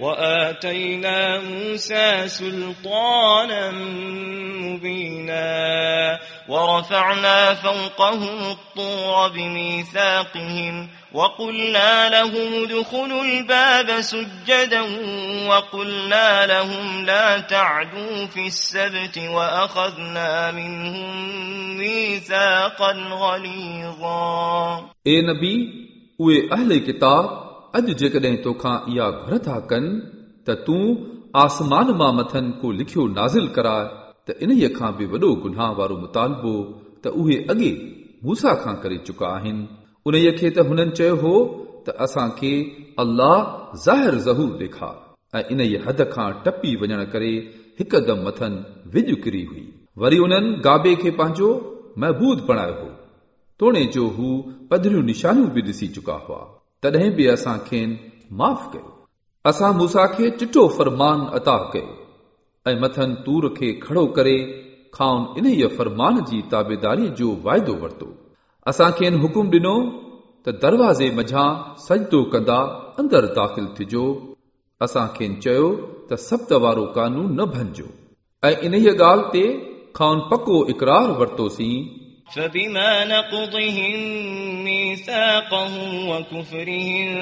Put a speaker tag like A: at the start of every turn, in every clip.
A: وآتينا موسى سلطانا مبينا ورفعنا فوقهم الطور بميثاقهم وقلنا لهم ادخلوا الباب سجدا وقلنا لهم لا تعدوا في السبت وأخذنا منهم ميثاقا غليظا
B: اے نبی اوے اہل کتاب اج جہ گر تھا کن تسمان ما متن کو لکھن نازل کرائے تین کا بھی وڈو گناہ مطالبہ اگے موسا کا کری چکا انسان کے اللہ ظاہر ظہور دےکھا ان حد کا ٹپی وجن کر دم متن وج کئی وری ان گابے کے پانچ محبود پڑا ہو پدر نشانو بھی ڈسی چکا ہوا तॾहिं बि असां असांखे माफ़ कयो असां मूसा खे चिटो फ़रमान अता कयो ऐं मथनि तूर खे खड़ो करे खाउन इनई फ़रमान जी ताबेदारीअ जो वाइदो वरितो असां असांखे हुकुम ॾिनो त दरवाज़े मझां सजदो कंदा अंदरि दाख़िल थिजो असां असांखे चयो त सप्त वारो कानून न भंजो ऐं इनई ॻाल्हि ते खाउन पको इक़रार वरितोसीं
A: فبما نقضهم ميثاقهم وكفرهم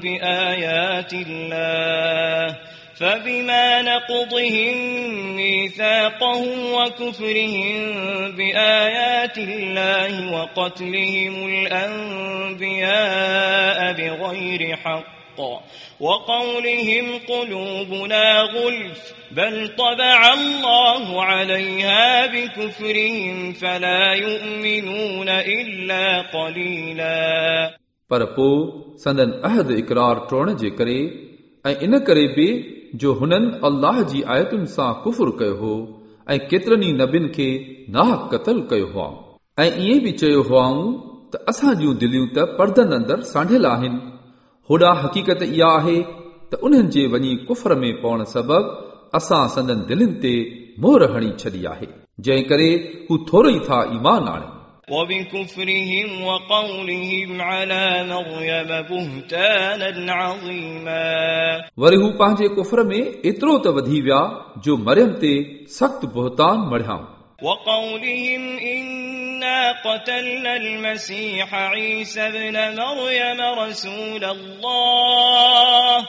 A: بآيات الله فبما نقضهم ميثاقهم وكفرهم بآيات الله وقتلهم الأنبياء بغير حق الحق وقولهم قلوبنا غلف بل طبع الله عليها بكفرهم فلا
B: يؤمنون إلا قليلا पर पोइ सदन अहद इकरार टोड़ण जे करे ऐं इन करे बि जो हुननि अल्लाह जी आयतुनि सां कुफुर कयो हो ऐं केतिरनि ई नबियुनि खे नाहक क़तल कयो हुआ ऐं इएं बि चयो हुआऊं त असां जूं दिलियूं त परदनि अंदरि सांढियल आहिनि होॾा हक़ीक़त इहा आहे आहे त उन्हनि जे वञी कुफर में पवण असां दिलनि ते मोहर हणी छॾी जंहिं करे हू थोरो ई था ईमान
A: کفر وبكفرهم وقولهم على مريم بهتانا عظيما
B: وري هو پنهنجي ہے ۾ ايترو ته وڌي ويا جو مريم تي سخت بهتان مڑیاؤں
A: وقولهم إنا قتلنا المسيح عيسى ابن مريم رسول الله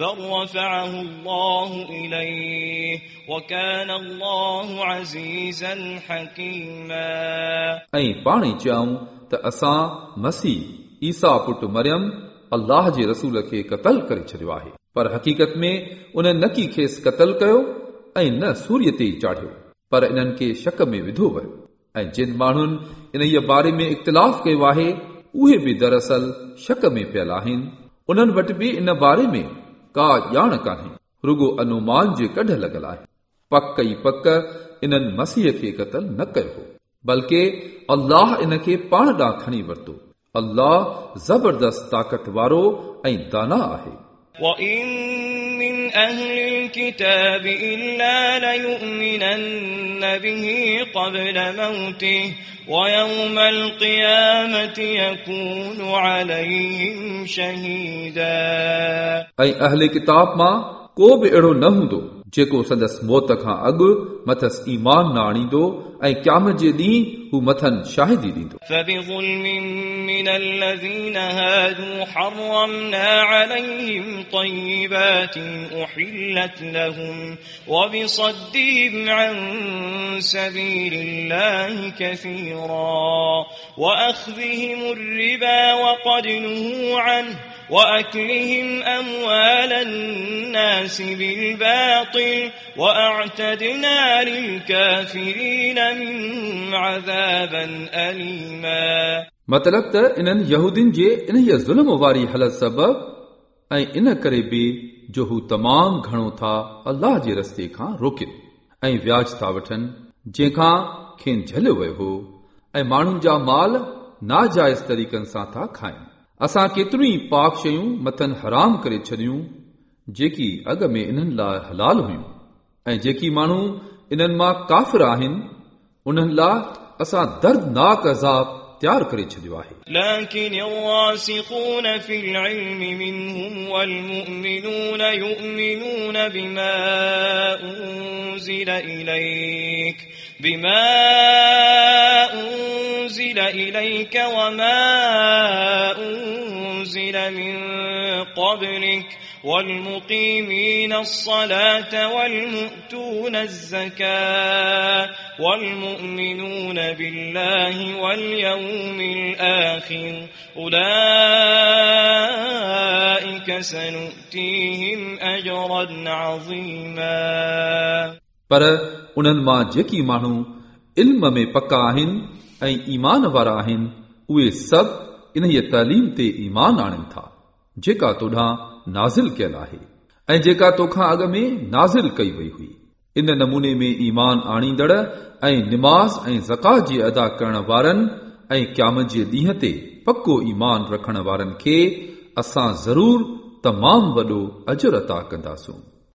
A: بل رفعه الله إليه وكان
B: الله عزيزا حكيما ऐं पाण ई चयाऊं त असां मसीह ईसा पुटु मरियम अलाह जे रसूल खे क़तल करे छॾियो आहे पर हक़ीक़त में उन न की खेसि क़तल कयो ऐं न सूर्य ते ई चाढ़ियो पर इन्हनि खे शक में विधो वियो ऐं जिन माण्हुनि इन्हीअ बारे में इख़्तिलाफ़ कयो आहे उहे बि दरअसल शक में पियल आहिनि उन्हनि वटि बि इन बारे में کا جان کانے رگو ان کے کڑھ لگل ہے پک ہی پک ان مسیح کے قتل نہ کیا بلکہ اللہ ان کے پان داں کھانو و اللہ زبردست طاقتوارو دانا ہے
A: وإن من أهل الكتاب إلا ليؤمنن به قبل موته ويوم القيامة يكون عليهم شهيدا
B: أي أهل الكتاب ما کو بि अहिड़ो न हूंदो जेको संदसि मौत खां अॻु मथसि ईमान न आणींदो ऐं क़यामत जे ॾींहुं हू मथनि शाहिदी ॾींदो
A: فبظلم من الذين هادوا حرمنا عليهم طيبات أحلت لهم وبصدهم عن سبيل الله كثيرا وأخذهم الربا وقد نهوا عنه وأكلهم أموال الناس بالباطل وأعتدنا للكافرين
B: मतिलब त इन्हनि यहूदियुनि जे इन ई ज़ुल्म वारी हालत सबब ऐं इन करे बि जो हू तमामु घणो था अल्लाह जे रस्ते खां रोके ऐं व्याज था वठनि जंहिंखां खेनि झलियो वियो हो ऐं माण्हुनि जा माल नाजाइज़ तरीक़नि सां था खाइनि असां केतिरियूं ई पाक शयूं मथनि हराम करे छॾियूं जेकी अॻ में इन्हनि लाइ हलाल हुयूं ऐं जेकी माण्हू इन्हनि मां काफ़िर आहिनि उन्हनि लाइ असां दर्दनाक अज़ाब तयारु करे छॾियो आहे
A: لكن الراسخون في العلم منهم والمؤمنون يؤمنون بما أنزل إليك بما أنزل أنزل إليك وما أنزل من قبلك والمقيمين الصلاة والمؤتون الزكاة والمؤمنون بالله واليوم الآخر أولئك سنؤتيهم أجرا عظيما
B: पर उन्हनि मां जेकी माण्हू इल्म में पका आहिनि ऐं ईमान वारा आहिनि उहे सभु इन्हीअ तालीम ते ईमान आणनि था जेका तोॾां नाज़िल कयल आहे ऐं जेका तोखां अॻु में नाज़िल कई वई हुई इन नमूने में ईमान आणींदड़ ऐं निमाज़ ऐं ज़कात जे अदा करण वारनि ऐं क़याम जे ॾींहं ते पको ईमान रखण वारनि खे असां ज़रूरु तमामु वॾो अजर अता कंदासूं